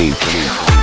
Beneath. beneath.